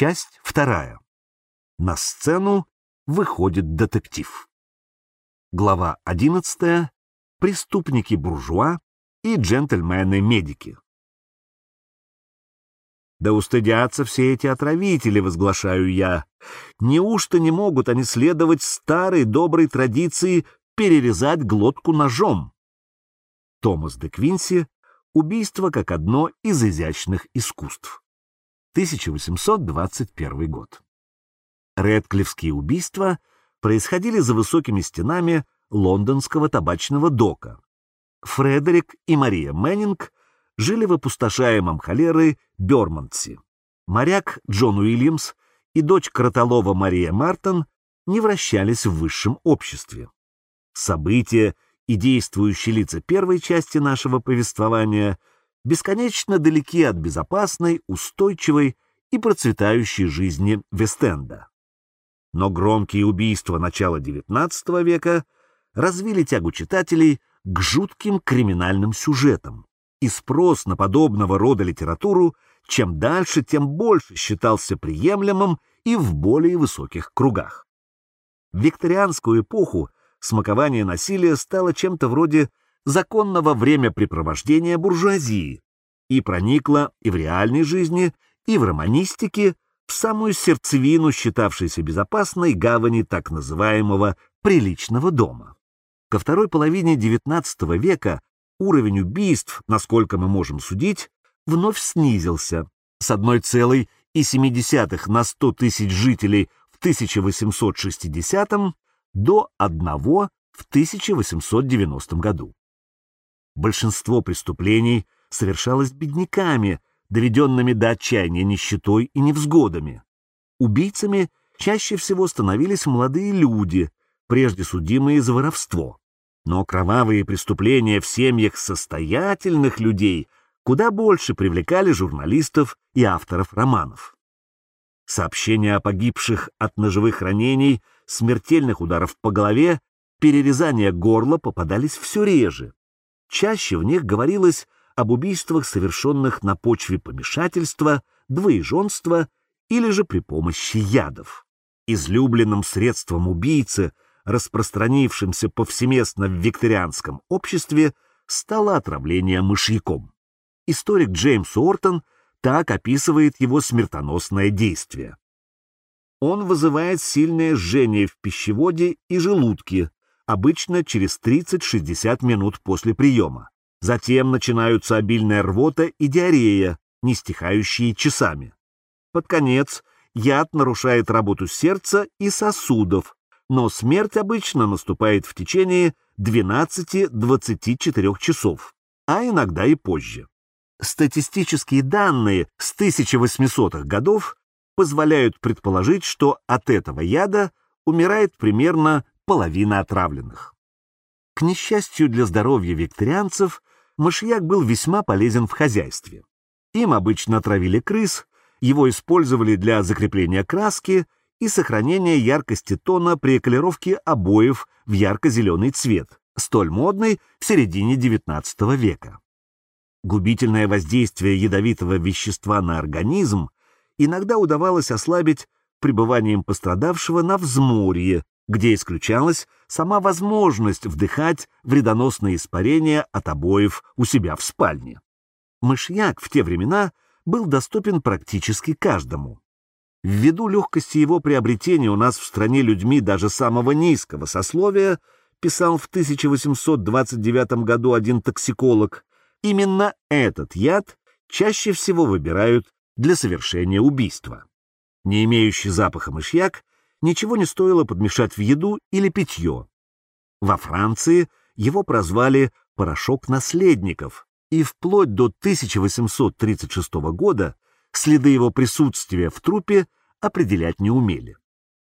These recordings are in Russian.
Часть вторая. На сцену выходит детектив. Глава 11. Преступники-буржуа и джентльмены-медики. Да устыдятся все эти отравители, возглашаю я. Неужто не могут они следовать старой доброй традиции перерезать глотку ножом? Томас де Квинси «Убийство как одно из изящных искусств». 1821 год. Редклифские убийства происходили за высокими стенами лондонского табачного дока. Фредерик и Мария Мэннинг жили в опустошаемом холерой Бёрмонтсе. Моряк Джон Уильямс и дочь Кротолова Мария Мартон не вращались в высшем обществе. События и действующие лица первой части нашего повествования бесконечно далеки от безопасной, устойчивой и процветающей жизни Вестенда. Но громкие убийства начала XIX века развили тягу читателей к жутким криминальным сюжетам, и спрос на подобного рода литературу чем дальше, тем больше считался приемлемым и в более высоких кругах. В викторианскую эпоху смакование насилия стало чем-то вроде законного времяпрепровождения буржуазии и проникло и в реальной жизни, и в романистике, в самую сердцевину считавшейся безопасной гавани так называемого «приличного дома». Ко второй половине XIX века уровень убийств, насколько мы можем судить, вновь снизился с 1,7 на 100 тысяч жителей в 1860 до одного в 1890 году. Большинство преступлений совершалось бедняками, доведенными до отчаяния нищетой и невзгодами. Убийцами чаще всего становились молодые люди, прежде судимые за воровство. Но кровавые преступления в семьях состоятельных людей куда больше привлекали журналистов и авторов романов. Сообщения о погибших от ножевых ранений смертельных ударов по голове, перерезания горла попадались все реже. Чаще в них говорилось об убийствах, совершенных на почве помешательства, двоеженства или же при помощи ядов. Излюбленным средством убийцы, распространившимся повсеместно в викторианском обществе, стало отравление мышьяком. Историк Джеймс Уортон так описывает его смертоносное действие он вызывает сильное жжение в пищеводе и желудке, обычно через 30-60 минут после приема. Затем начинаются обильная рвота и диарея, не стихающие часами. Под конец яд нарушает работу сердца и сосудов, но смерть обычно наступает в течение 12-24 часов, а иногда и позже. Статистические данные с 1800-х годов позволяют предположить, что от этого яда умирает примерно половина отравленных. К несчастью для здоровья викторианцев, мышьяк был весьма полезен в хозяйстве. Им обычно травили крыс, его использовали для закрепления краски и сохранения яркости тона при эколировке обоев в ярко-зеленый цвет, столь модный в середине XIX века. Губительное воздействие ядовитого вещества на организм иногда удавалось ослабить пребыванием пострадавшего на взморье, где исключалась сама возможность вдыхать вредоносные испарения от обоев у себя в спальне. Мышьяк в те времена был доступен практически каждому. Ввиду легкости его приобретения у нас в стране людьми даже самого низкого сословия, писал в 1829 году один токсиколог, именно этот яд чаще всего выбирают для совершения убийства. Не имеющий запаха мышьяк ничего не стоило подмешать в еду или питье. Во Франции его прозвали «порошок наследников», и вплоть до 1836 года следы его присутствия в трупе определять не умели.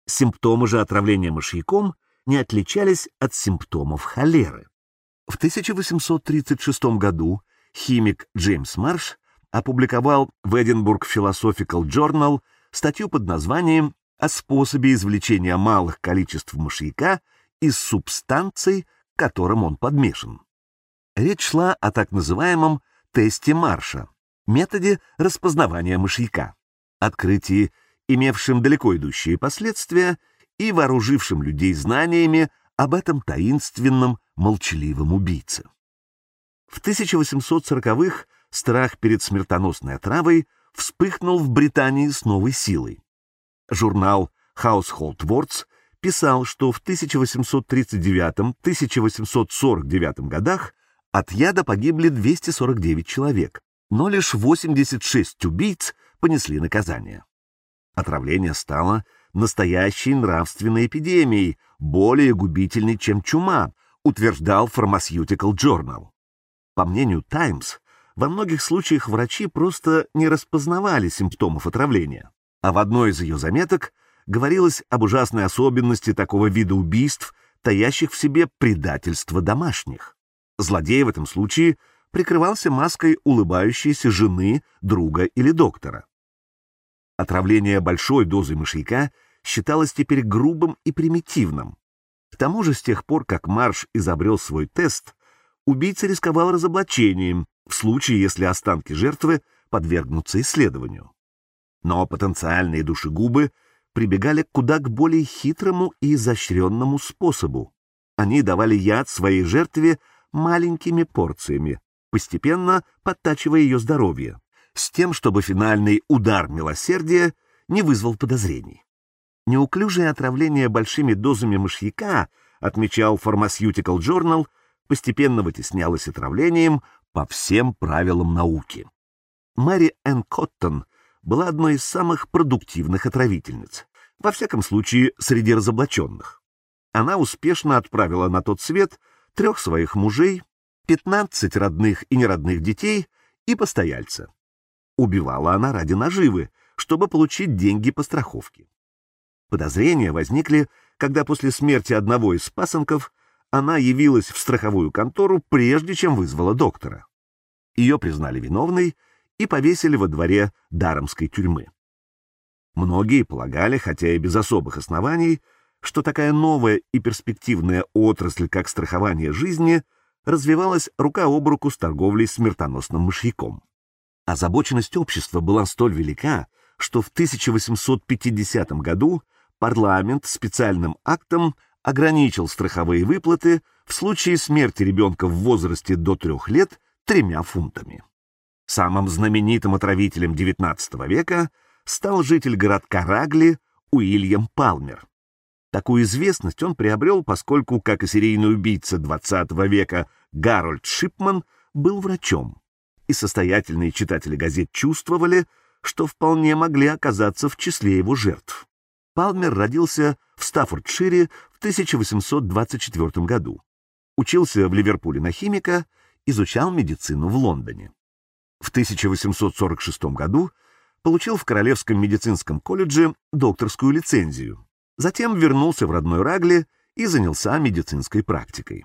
Симптомы же отравления мышьяком не отличались от симптомов холеры. В 1836 году химик Джеймс Марш опубликовал в Edinburgh Philosophical Journal статью под названием «О способе извлечения малых количеств мышьяка из субстанций, которым он подмешан». Речь шла о так называемом тесте Марша, методе распознавания мышьяка, открытии имевшим далеко идущие последствия и вооружившим людей знаниями об этом таинственном молчаливом убийце. В 1840-х страх перед смертоносной отравой вспыхнул в Британии с новой силой. Журнал Household Words писал, что в 1839-1849 годах от яда погибли 249 человек, но лишь 86 убийц понесли наказание. Отравление стало настоящей нравственной эпидемией, более губительной, чем чума, утверждал Pharmaceutical Journal. По мнению Times, во многих случаях врачи просто не распознавали симптомов отравления, а в одной из ее заметок говорилось об ужасной особенности такого вида убийств, таящих в себе предательство домашних. Злодей в этом случае прикрывался маской улыбающейся жены, друга или доктора. Отравление большой дозой мышьяка считалось теперь грубым и примитивным. К тому же с тех пор, как Марш изобрел свой тест, убийца рисковал разоблачением в случае, если останки жертвы подвергнутся исследованию. Но потенциальные душегубы прибегали куда к более хитрому и изощренному способу. Они давали яд своей жертве маленькими порциями, постепенно подтачивая ее здоровье, с тем, чтобы финальный удар милосердия не вызвал подозрений. Неуклюжее отравление большими дозами мышьяка, отмечал Pharmaceutical Journal, постепенно вытеснялось отравлением по всем правилам науки. Мэри Энн Коттон была одной из самых продуктивных отравительниц, во всяком случае среди разоблаченных. Она успешно отправила на тот свет трех своих мужей, 15 родных и неродных детей и постояльца. Убивала она ради наживы, чтобы получить деньги по страховке. Подозрения возникли, когда после смерти одного из пасынков она явилась в страховую контору, прежде чем вызвала доктора. Ее признали виновной и повесили во дворе Даромской тюрьмы. Многие полагали, хотя и без особых оснований, что такая новая и перспективная отрасль, как страхование жизни, развивалась рука об руку с торговлей смертоносным мышьяком. Озабоченность общества была столь велика, что в 1850 году парламент специальным актом ограничил страховые выплаты в случае смерти ребенка в возрасте до трех лет тремя фунтами. Самым знаменитым отравителем XIX века стал житель городка Рагли Уильям Палмер. Такую известность он приобрел, поскольку, как и серийный убийца XX века Гарольд Шипман, был врачом. И состоятельные читатели газет чувствовали, что вполне могли оказаться в числе его жертв. Палмер родился в Стаффордшире в 1824 году. Учился в Ливерпуле на химика, изучал медицину в Лондоне. В 1846 году получил в Королевском медицинском колледже докторскую лицензию, Затем вернулся в родной Рагли и занялся медицинской практикой.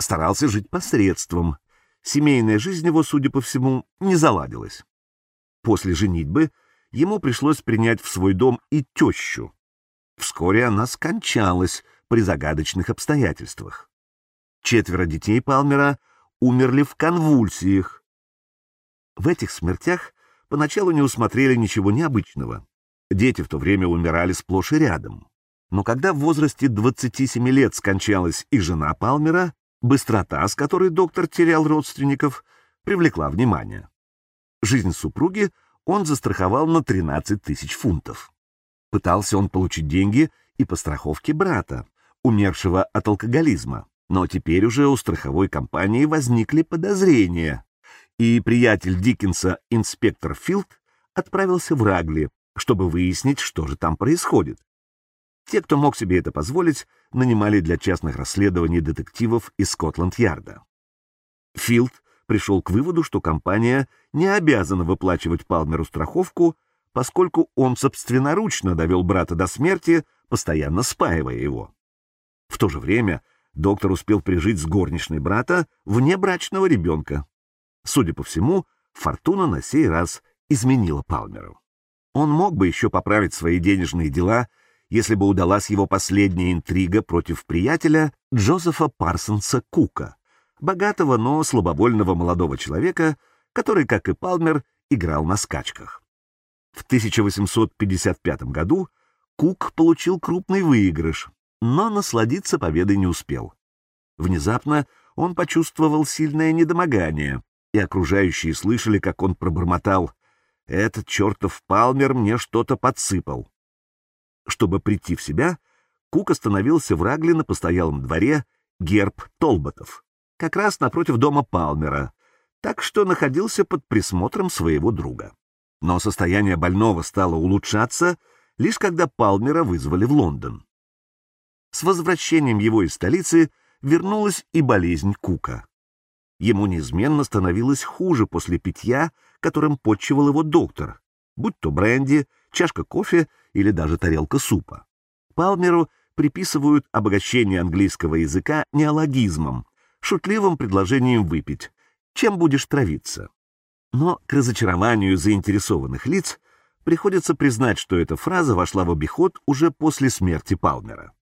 Старался жить посредством. Семейная жизнь его, судя по всему, не заладилась. После женитьбы ему пришлось принять в свой дом и тещу. Вскоре она скончалась при загадочных обстоятельствах. Четверо детей Палмера умерли в конвульсиях. В этих смертях поначалу не усмотрели ничего необычного. Дети в то время умирали сплошь и рядом. Но когда в возрасте 27 лет скончалась и жена Палмера, быстрота, с которой доктор терял родственников, привлекла внимание. Жизнь супруги он застраховал на 13 тысяч фунтов. Пытался он получить деньги и по страховке брата, умершего от алкоголизма, но теперь уже у страховой компании возникли подозрения, и приятель Диккенса, инспектор Филд, отправился в Рагли, чтобы выяснить, что же там происходит. Те, кто мог себе это позволить, нанимали для частных расследований детективов из Скотланд-Ярда. Филд пришел к выводу, что компания не обязана выплачивать Палмеру страховку, поскольку он собственноручно довел брата до смерти, постоянно спаивая его. В то же время доктор успел прижить с горничной брата внебрачного ребенка. Судя по всему, фортуна на сей раз изменила Палмеру. Он мог бы еще поправить свои денежные дела, если бы удалась его последняя интрига против приятеля Джозефа Парсонса Кука, богатого, но слабовольного молодого человека, который, как и Палмер, играл на скачках. В 1855 году Кук получил крупный выигрыш, но насладиться победой не успел. Внезапно он почувствовал сильное недомогание, и окружающие слышали, как он пробормотал «Этот чертов Палмер мне что-то подсыпал». Чтобы прийти в себя, Кук остановился в Рагле на постоялом дворе герб Толботов, как раз напротив дома Палмера, так что находился под присмотром своего друга. Но состояние больного стало улучшаться, лишь когда Палмера вызвали в Лондон. С возвращением его из столицы вернулась и болезнь Кука. Ему неизменно становилось хуже после питья, которым подчивал его доктор, будь то бренди, чашка кофе или даже тарелка супа. Палмеру приписывают обогащение английского языка неологизмом, шутливым предложением выпить. Чем будешь травиться? Но к разочарованию заинтересованных лиц приходится признать, что эта фраза вошла в обиход уже после смерти Палмера.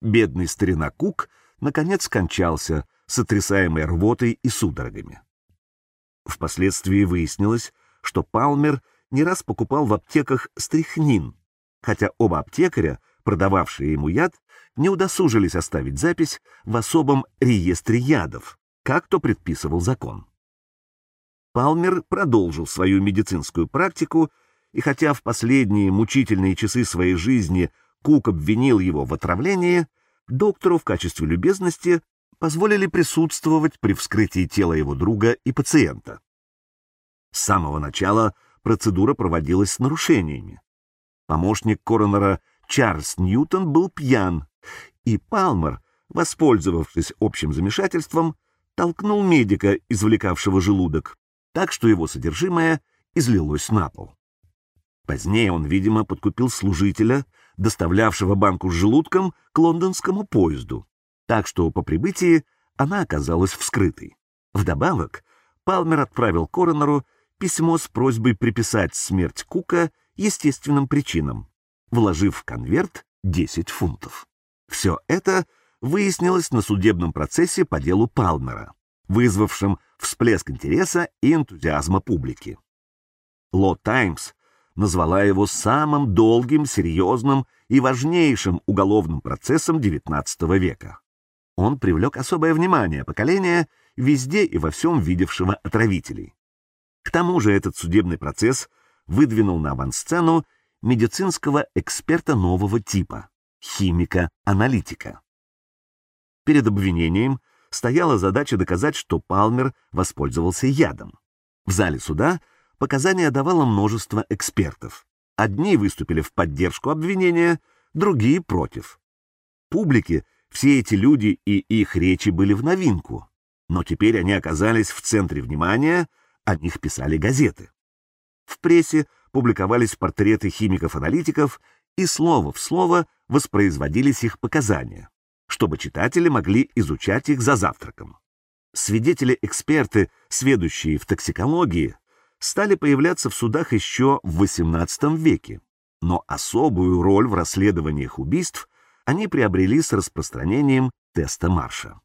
Бедный старина Кук наконец скончался, сотрясаемый рвотой и судорогами. Впоследствии выяснилось, что Палмер не раз покупал в аптеках стрихнин, хотя оба аптекаря, продававшие ему яд, не удосужились оставить запись в особом реестре ядов, как то предписывал закон. Палмер продолжил свою медицинскую практику, и хотя в последние мучительные часы своей жизни Кук обвинил его в отравлении, доктору в качестве любезности позволили присутствовать при вскрытии тела его друга и пациента. С самого начала процедура проводилась с нарушениями. Помощник коронера Чарльз Ньютон был пьян, и Палмер, воспользовавшись общим замешательством, толкнул медика, извлекавшего желудок, так что его содержимое излилось на пол. Позднее он, видимо, подкупил служителя, доставлявшего банку с желудком к лондонскому поезду, так что по прибытии она оказалась вскрытой. Вдобавок, Палмер отправил коронеру письмо с просьбой приписать смерть Кука естественным причинам, вложив в конверт 10 фунтов. Все это выяснилось на судебном процессе по делу Палмера, вызвавшем всплеск интереса и энтузиазма публики. Ло Таймс назвала его самым долгим, серьезным и важнейшим уголовным процессом XIX века. Он привлек особое внимание поколения, везде и во всем видевшего отравителей. К тому же этот судебный процесс выдвинул на авансцену медицинского эксперта нового типа — химика-аналитика. Перед обвинением стояла задача доказать, что Палмер воспользовался ядом. В зале суда показания давало множество экспертов. Одни выступили в поддержку обвинения, другие — против. Публике все эти люди и их речи были в новинку, но теперь они оказались в центре внимания, о них писали газеты. В прессе публиковались портреты химиков-аналитиков, и слово в слово воспроизводились их показания, чтобы читатели могли изучать их за завтраком. Свидетели-эксперты, сведущие в токсикологии, стали появляться в судах еще в XVIII веке, но особую роль в расследованиях убийств они приобрели с распространением теста Марша.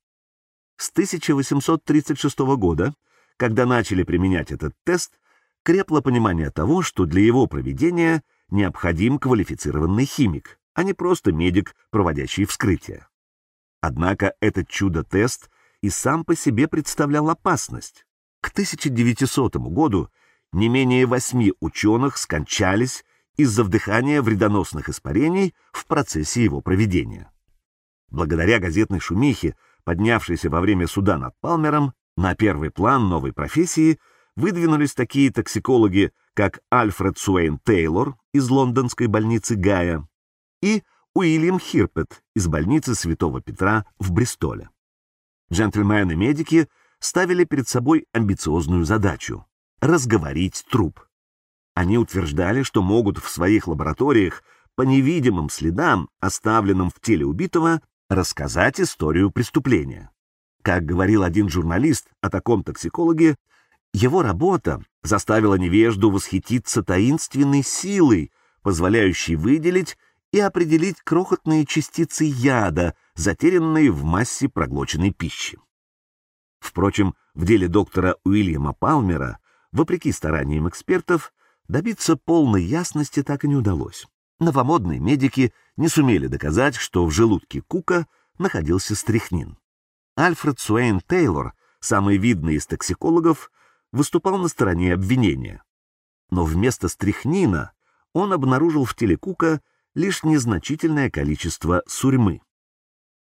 С 1836 года, когда начали применять этот тест, крепло понимание того, что для его проведения необходим квалифицированный химик, а не просто медик, проводящий вскрытие. Однако этот чудо-тест и сам по себе представлял опасность. К 1900 году не менее восьми ученых скончались из-за вдыхания вредоносных испарений в процессе его проведения. Благодаря газетной шумихе, поднявшейся во время суда над Палмером, на первый план новой профессии выдвинулись такие токсикологи, как Альфред Суэйн Тейлор из лондонской больницы Гая и Уильям Хирпет из больницы Святого Петра в Бристоле. Джентльмены-медики ставили перед собой амбициозную задачу — разговорить труп. Они утверждали, что могут в своих лабораториях по невидимым следам, оставленным в теле убитого, рассказать историю преступления. Как говорил один журналист о таком токсикологе, его работа заставила невежду восхититься таинственной силой, позволяющей выделить и определить крохотные частицы яда, затерянные в массе проглоченной пищи. Впрочем, в деле доктора Уильяма Палмера, вопреки стараниям экспертов, Добиться полной ясности так и не удалось. Новомодные медики не сумели доказать, что в желудке Кука находился стрихнин. Альфред Суэйн Тейлор, самый видный из токсикологов, выступал на стороне обвинения. Но вместо стрихнина он обнаружил в теле Кука лишь незначительное количество сурьмы.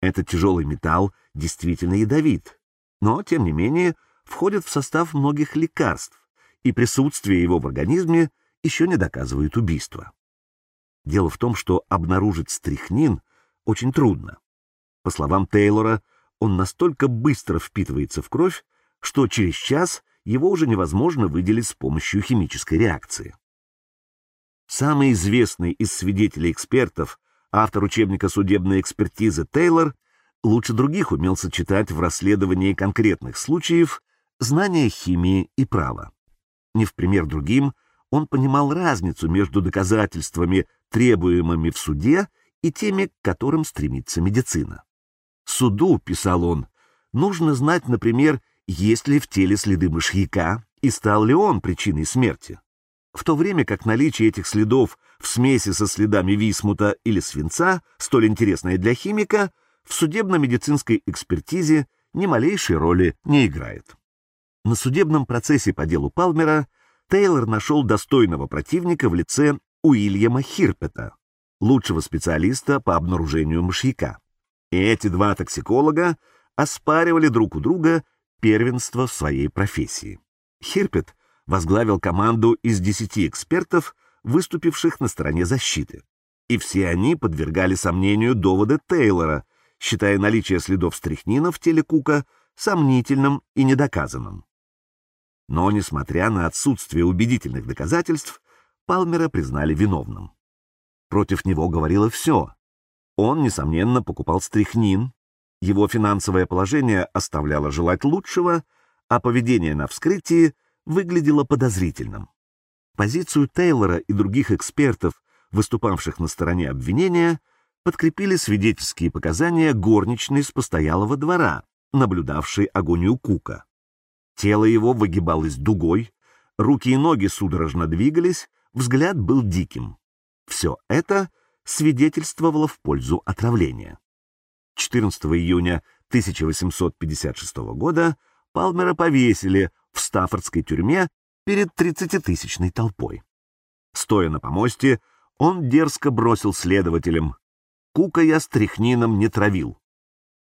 Этот тяжелый металл действительно ядовит, но, тем не менее, входит в состав многих лекарств, и присутствие его в организме еще не доказывает убийство. Дело в том, что обнаружить стрихнин очень трудно. По словам Тейлора, он настолько быстро впитывается в кровь, что через час его уже невозможно выделить с помощью химической реакции. Самый известный из свидетелей экспертов, автор учебника судебной экспертизы Тейлор, лучше других умел сочетать в расследовании конкретных случаев знания химии и права. Не в пример другим, он понимал разницу между доказательствами, требуемыми в суде, и теми, к которым стремится медицина. Суду, писал он, нужно знать, например, есть ли в теле следы мышьяка и стал ли он причиной смерти. В то время как наличие этих следов в смеси со следами висмута или свинца, столь интересное для химика, в судебно-медицинской экспертизе ни малейшей роли не играет. На судебном процессе по делу Палмера Тейлор нашел достойного противника в лице Уильяма Хирпета, лучшего специалиста по обнаружению мышьяка. И эти два токсиколога оспаривали друг у друга первенство в своей профессии. Хирпет возглавил команду из десяти экспертов, выступивших на стороне защиты. И все они подвергали сомнению доводы Тейлора, считая наличие следов стрихнина в теле Кука сомнительным и недоказанным. Но, несмотря на отсутствие убедительных доказательств, Палмера признали виновным. Против него говорило все. Он, несомненно, покупал стрихнин, его финансовое положение оставляло желать лучшего, а поведение на вскрытии выглядело подозрительным. Позицию Тейлора и других экспертов, выступавших на стороне обвинения, подкрепили свидетельские показания горничной с постоялого двора, наблюдавшей агонию Кука. Тело его выгибалось дугой, руки и ноги судорожно двигались, взгляд был диким. Все это свидетельствовало в пользу отравления. 14 июня 1856 года Палмера повесили в Стаффордской тюрьме перед 30-тысячной толпой. Стоя на помосте, он дерзко бросил следователям. Кука я стряхнином не травил.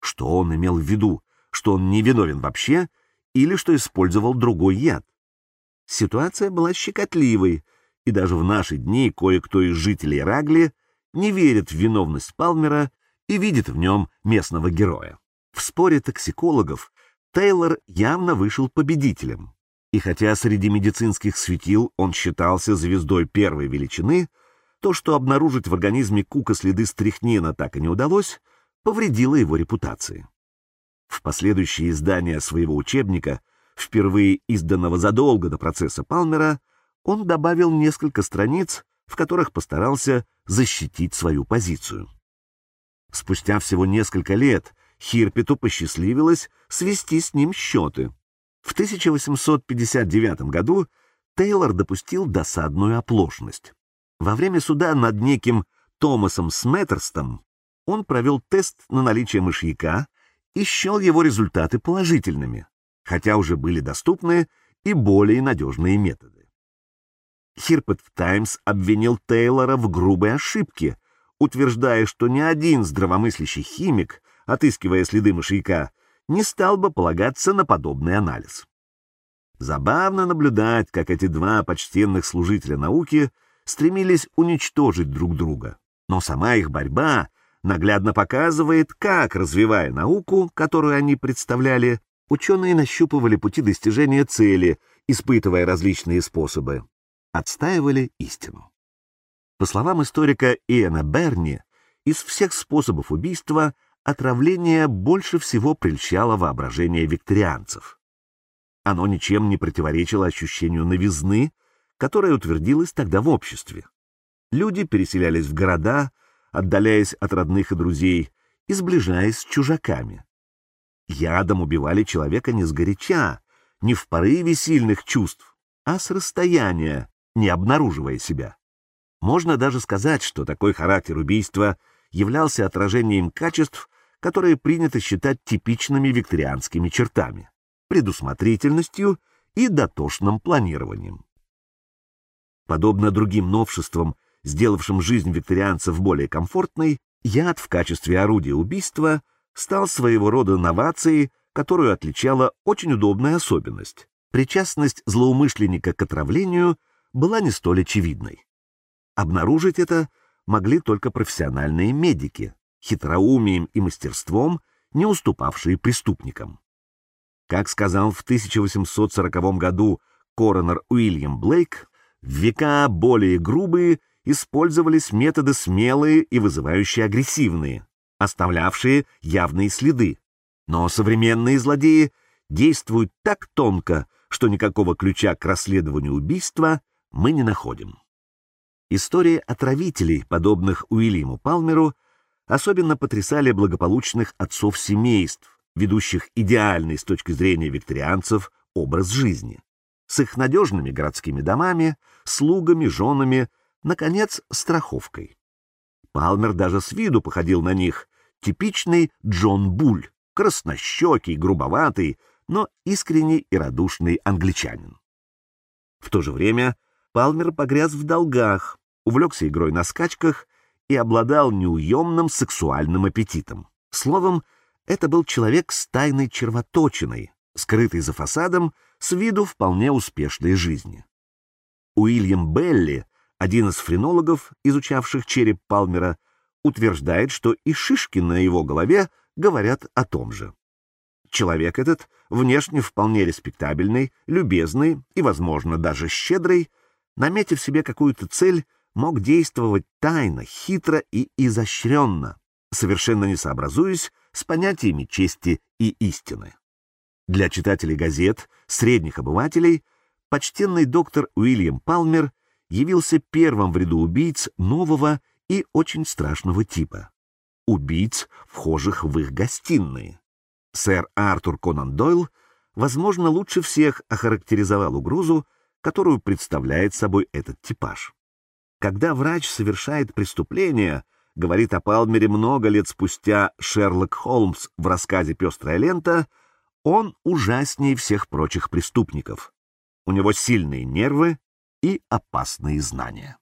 Что он имел в виду? Что он не виновен вообще или что использовал другой яд. Ситуация была щекотливой, и даже в наши дни кое-кто из жителей Рагли не верит в виновность Палмера и видит в нем местного героя. В споре токсикологов Тейлор явно вышел победителем. И хотя среди медицинских светил он считался звездой первой величины, то, что обнаружить в организме Кука следы стрихнина так и не удалось, повредило его репутации. В последующие издания своего учебника, впервые изданного задолго до процесса Палмера, он добавил несколько страниц, в которых постарался защитить свою позицию. Спустя всего несколько лет Хирпету посчастливилось свести с ним счеты. В 1859 году Тейлор допустил досадную оплошность. Во время суда над неким Томасом Сметтерстом он провел тест на наличие мышьяка и счел его результаты положительными, хотя уже были доступны и более надежные методы. Хирпет Таймс обвинил Тейлора в грубой ошибке, утверждая, что ни один здравомыслящий химик, отыскивая следы мышьяка, не стал бы полагаться на подобный анализ. Забавно наблюдать, как эти два почтенных служителя науки стремились уничтожить друг друга, но сама их борьба наглядно показывает, как, развивая науку, которую они представляли, ученые нащупывали пути достижения цели, испытывая различные способы, отстаивали истину. По словам историка Иэна Берни, из всех способов убийства отравление больше всего прельщало воображение викторианцев. Оно ничем не противоречило ощущению новизны, которое утвердилось тогда в обществе. Люди переселялись в города, отдаляясь от родных и друзей и сближаясь с чужаками. Ядом убивали человека не сгоряча, не в порыве сильных чувств, а с расстояния, не обнаруживая себя. Можно даже сказать, что такой характер убийства являлся отражением качеств, которые принято считать типичными викторианскими чертами — предусмотрительностью и дотошным планированием. Подобно другим новшествам, сделавшим жизнь викторианцев более комфортной, яд в качестве орудия убийства стал своего рода новацией, которую отличала очень удобная особенность. Причастность злоумышленника к отравлению была не столь очевидной. Обнаружить это могли только профессиональные медики, хитроумием и мастерством, не уступавшие преступникам. Как сказал в 1840 году коронер Уильям Блейк, века более грубые использовались методы смелые и вызывающие агрессивные, оставлявшие явные следы. Но современные злодеи действуют так тонко, что никакого ключа к расследованию убийства мы не находим. Истории отравителей, подобных Уильяму Палмеру, особенно потрясали благополучных отцов семейств, ведущих идеальный с точки зрения викторианцев образ жизни, с их надежными городскими домами, слугами, женами, наконец, страховкой. Палмер даже с виду походил на них, типичный Джон Буль, краснощекий, грубоватый, но искренний и радушный англичанин. В то же время Палмер погряз в долгах, увлекся игрой на скачках и обладал неуемным сексуальным аппетитом. Словом, это был человек с тайной червоточиной, скрытый за фасадом, с виду вполне успешной жизни. Уильям Белли, один из френологов, изучавших череп Палмера, утверждает, что и шишки на его голове говорят о том же. Человек этот, внешне вполне респектабельный, любезный и, возможно, даже щедрый, наметив себе какую-то цель, мог действовать тайно, хитро и изощренно, совершенно не сообразуясь с понятиями чести и истины. Для читателей газет, средних обывателей, почтенный доктор Уильям Палмер явился первым в ряду убийц нового и очень страшного типа. Убийц, вхожих в их гостиные. Сэр Артур Конан Дойл, возможно, лучше всех охарактеризовал угрозу, которую представляет собой этот типаж. Когда врач совершает преступление, говорит о Палмере много лет спустя Шерлок Холмс в рассказе «Пестрая лента», он ужаснее всех прочих преступников. У него сильные нервы и опасные знания.